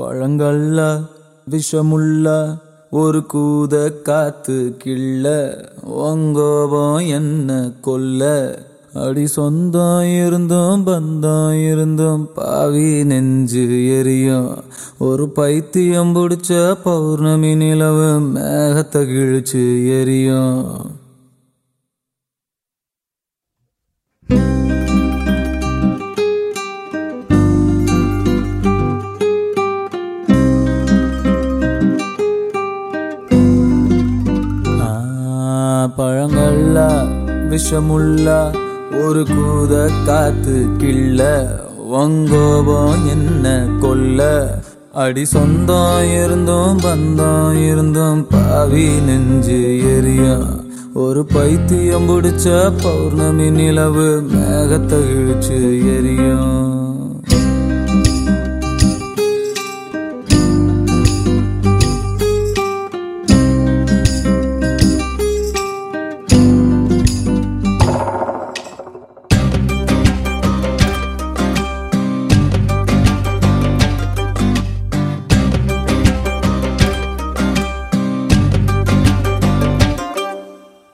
பழங்கள்ல விஷமுள்ள ஒரு கூத காத்து கிள்ள ஒங்கோபம் என்ன கொல்ல. அடி சொந்தம் இருந்தும் பந்தம் இருந்தும் பாவி நெஞ்சு எரியும். ஒரு பைத்தியம் பிடிச்ச பௌர்ணமி நிலவு மேகத்தை கிழிச்சு எரியும். ஆ, பழங்கள்ல விஷமுள்ள ஒரு கூத காத்து கிள்ள வங்கோபம் என்ன கொல்ல? அடி சொந்தம் இருந்தும் பந்தம் இருந்தும் பாவி நெஞ்சு எரியும் ஒரு பைத்தியம் பிடிச்ச பௌர்ணமி நிலவு மேகத்தை இழுச்சு எரியும்.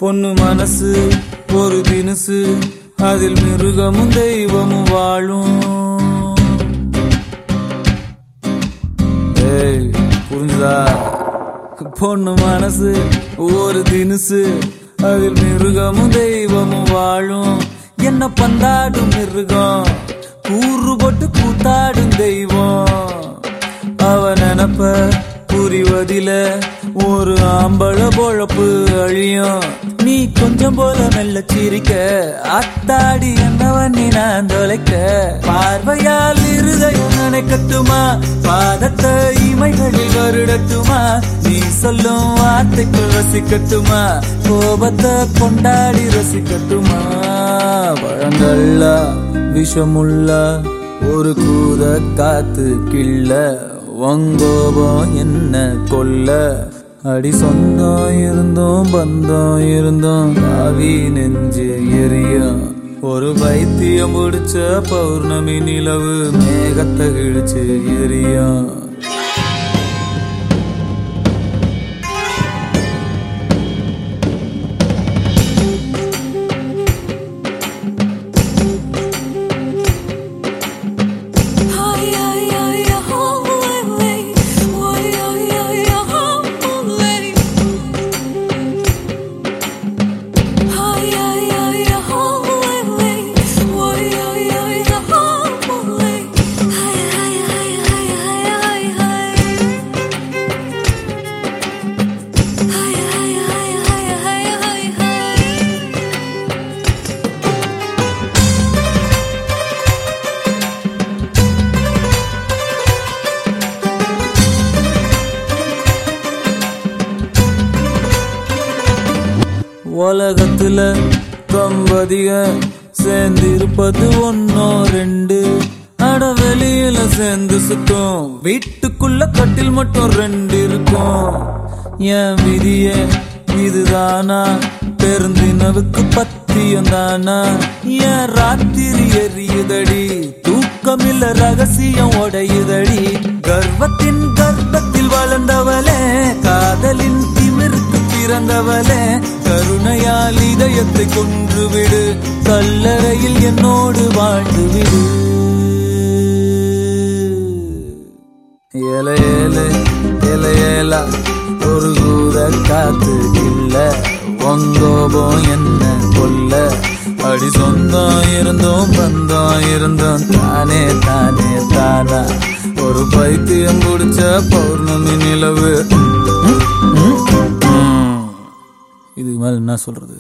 பொண்ணு மனசு ஒரு தினுசு அதில் மிருகமும் தெய்வமும் வாழும். ஏய் புரிஞ்சுதா? பொண்ணு மனசு ஒரு தினுசு அதில் மிருகமும் தெய்வமும் வாழும். என்ன பந்தாடும் மிருகம்? கூறு போட்டு கூத்தாடும் தெய்வம். அவ நினப்ப புரிவதில ஒரு ஆம்பள பொழப்பு அழியும். நீ கொஞ்சம் போல மெல்ல சிரிக்க. அத்தாடி என்னவன் நீ நான் தொலைக்க. பார்வையால் இருதயம் நினைக்கட்டுமா பாதத்தை இமைகளில் வருடட்டுமா? நீ சொல்லும் வார்த்தைக்குள் ரசிக்கட்டுமா? கோபத்தை கொண்டாடி ரசிக்கட்டுமா? பழங்கள்ல விஷமுள்ள ஒரு கூத காத்து கிள்ள. வங்கோபம் என்ன கொல்ல? அடி சொந்தம் இருந்தோம் பந்தம் இருந்தோம் ஆவி நெஞ்சு எரியா. ஒரு பைத்தியம் முடிச்ச பௌர்ணமி நிலவு மேகத்தை கிழிச்சு எரியும் உலகத்துல தம்பதிக சேர்ந்திருப்பது ஒன்னோ ரெண்டு. அட வெளியில சேர்ந்து சுத்தம். வீட்டுக்குள்ள கட்டில் மட்டும் ரெண்டு இருக்கும். என் விதிய இதுதானா? பெருந்தினவுக்கு பத்தியம் தானா? என் ராத்திரி எரியுதடி. தூக்கமில்ல ரகசியம் உடையுதடி. கர்வத்தின் கர்ப்பத்தில் வா இதயத்தை கொன்றுவிடு. கல்லறையில் என்னோடு வாழ்ந்து விடு ஏல ஏல ஏல ஏலா ஒரு கூத காத்து இல்ல ஒங்கோபம் என்ன கொல்ல? அடி சொந்தம் இருந்தோம் பந்தம் இருந்தோம் தானே தானே தானா? ஒரு பைத்தியம் பிடிச்ச பௌர்ணமி நிலவு. இதுக்கு மேல என்ன சொல்றது?